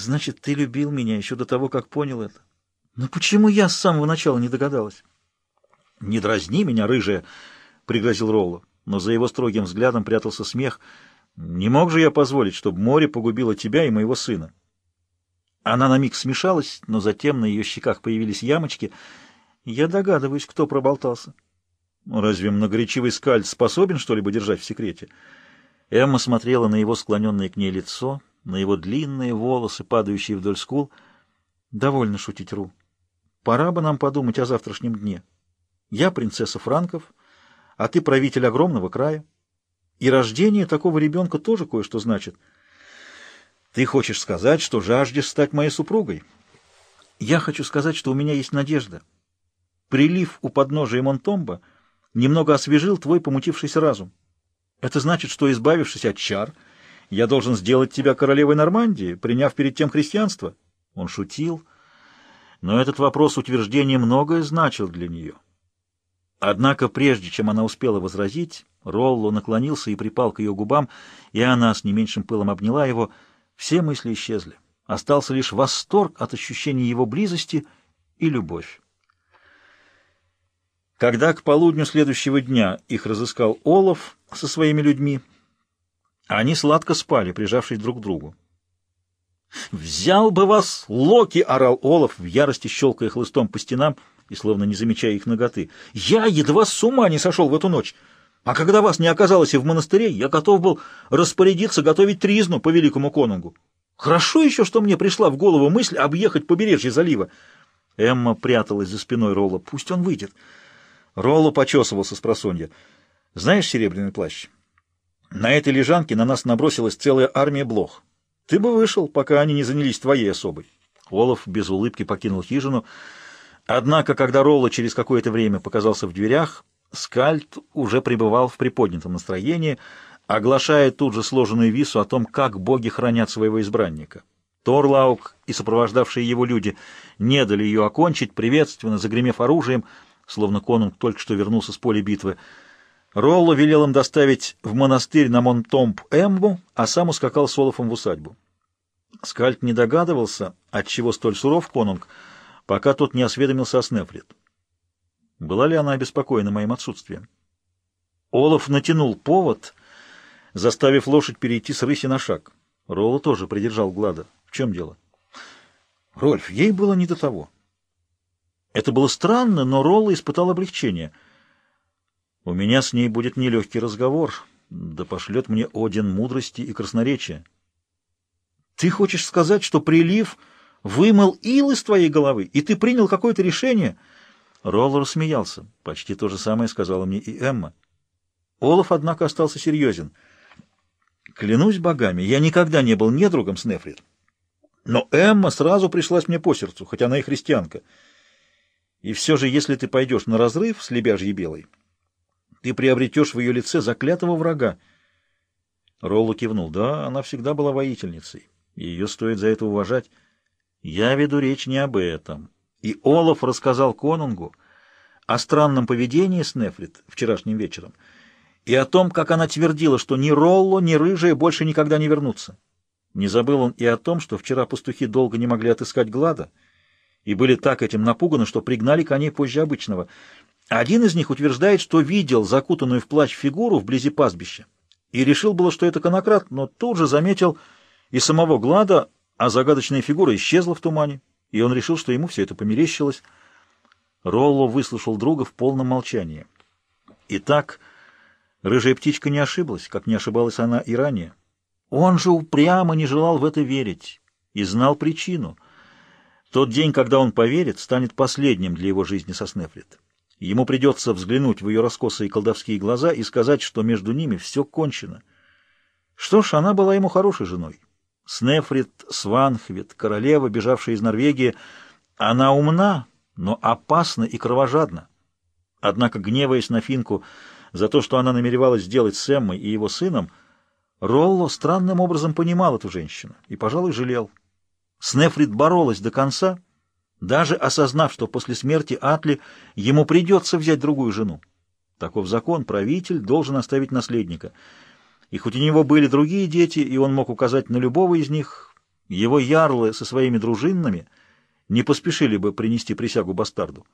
Значит, ты любил меня еще до того, как понял это. Но почему я с самого начала не догадалась? Не дразни меня, рыжая, пригрозил Ролло, но за его строгим взглядом прятался смех. Не мог же я позволить, чтобы море погубило тебя и моего сына. Она на миг смешалась, но затем на ее щеках появились ямочки. Я догадываюсь, кто проболтался. Разве многоречивый скальд способен что-либо держать в секрете? Эмма смотрела на его склоненное к ней лицо, на его длинные волосы, падающие вдоль скул. Довольно шутить, Ру. Пора бы нам подумать о завтрашнем дне. Я принцесса Франков, а ты правитель огромного края. И рождение такого ребенка тоже кое-что значит. Ты хочешь сказать, что жаждешь стать моей супругой? Я хочу сказать, что у меня есть надежда. Прилив у подножия Монтомба немного освежил твой помутившийся разум. Это значит, что, избавившись от чар, я должен сделать тебя королевой Нормандии, приняв перед тем христианство. Он шутил, но этот вопрос утверждения многое значил для нее. Однако, прежде чем она успела возразить, Ролло наклонился и припал к ее губам, и она с не меньшим пылом обняла его. Все мысли исчезли. Остался лишь восторг от ощущения его близости и любовь. Когда к полудню следующего дня их разыскал Олаф со своими людьми, они сладко спали, прижавшись друг к другу. «Взял бы вас, Локи!» — орал Олаф, в ярости щелкая хлыстом по стенам и словно не замечая их ноготы. «Я едва с ума не сошел в эту ночь! А когда вас не оказалось и в монастыре, я готов был распорядиться готовить тризну по великому конунгу. Хорошо еще, что мне пришла в голову мысль объехать побережье залива». Эмма пряталась за спиной Ролла. «Пусть он выйдет». Ролло почесывался с просонья. «Знаешь, серебряный плащ, на этой лежанке на нас набросилась целая армия блох. Ты бы вышел, пока они не занялись твоей особой». Олаф без улыбки покинул хижину. Однако, когда Ролло через какое-то время показался в дверях, Скальд уже пребывал в приподнятом настроении, оглашая тут же сложенную вису о том, как боги хранят своего избранника. Торлаук и сопровождавшие его люди не дали ее окончить, приветственно загремев оружием, словно конунг только что вернулся с поля битвы. Ролло велел им доставить в монастырь на Монтомп Эмбу, а сам ускакал с Олафом в усадьбу. Скальд не догадывался, отчего столь суров конунг, пока тот не осведомился о Снефрит. Была ли она обеспокоена моим отсутствием? Олаф натянул повод, заставив лошадь перейти с рыси на шаг. Ролло тоже придержал Глада. В чем дело? Рольф, ей было не до того. Это было странно, но Ролла испытал облегчение. У меня с ней будет нелегкий разговор, да пошлет мне Один мудрости и красноречия. Ты хочешь сказать, что прилив вымыл ил из твоей головы, и ты принял какое-то решение? Ролло рассмеялся. Почти то же самое сказала мне и Эмма. Олаф, однако, остался серьезен. Клянусь богами, я никогда не был недругом с Нефрит. Но Эмма сразу пришлась мне по сердцу, хоть она и христианка. И все же, если ты пойдешь на разрыв с лебяжьей белой, ты приобретешь в ее лице заклятого врага. Ролло кивнул. Да, она всегда была воительницей, ее стоит за это уважать. Я веду речь не об этом. И Олаф рассказал Конунгу о странном поведении Снефрит вчерашним вечером и о том, как она твердила, что ни Ролло, ни Рыжая больше никогда не вернутся. Не забыл он и о том, что вчера пастухи долго не могли отыскать Глада, и были так этим напуганы, что пригнали коней позже обычного. Один из них утверждает, что видел закутанную в плащ фигуру вблизи пастбища, и решил было, что это конократ, но тут же заметил и самого Глада, а загадочная фигура исчезла в тумане, и он решил, что ему все это померещилось. Ролло выслушал друга в полном молчании. Итак, рыжая птичка не ошиблась, как не ошибалась она и ранее. Он же упрямо не желал в это верить и знал причину — тот день, когда он поверит, станет последним для его жизни со Снефрит. Ему придется взглянуть в ее раскосые колдовские глаза и сказать, что между ними все кончено. Что ж, она была ему хорошей женой. Снефрит, Сванхвит, королева, бежавшая из Норвегии, она умна, но опасна и кровожадна. Однако, гневаясь на Финку за то, что она намеревалась сделать с Эммой и его сыном, Ролло странным образом понимал эту женщину и, пожалуй, жалел. Снефрит боролась до конца, даже осознав, что после смерти Атли ему придется взять другую жену. Таков закон, правитель должен оставить наследника. И хоть у него были другие дети, и он мог указать на любого из них, Его ярлы со своими дружинами не поспешили бы принести присягу бастарду.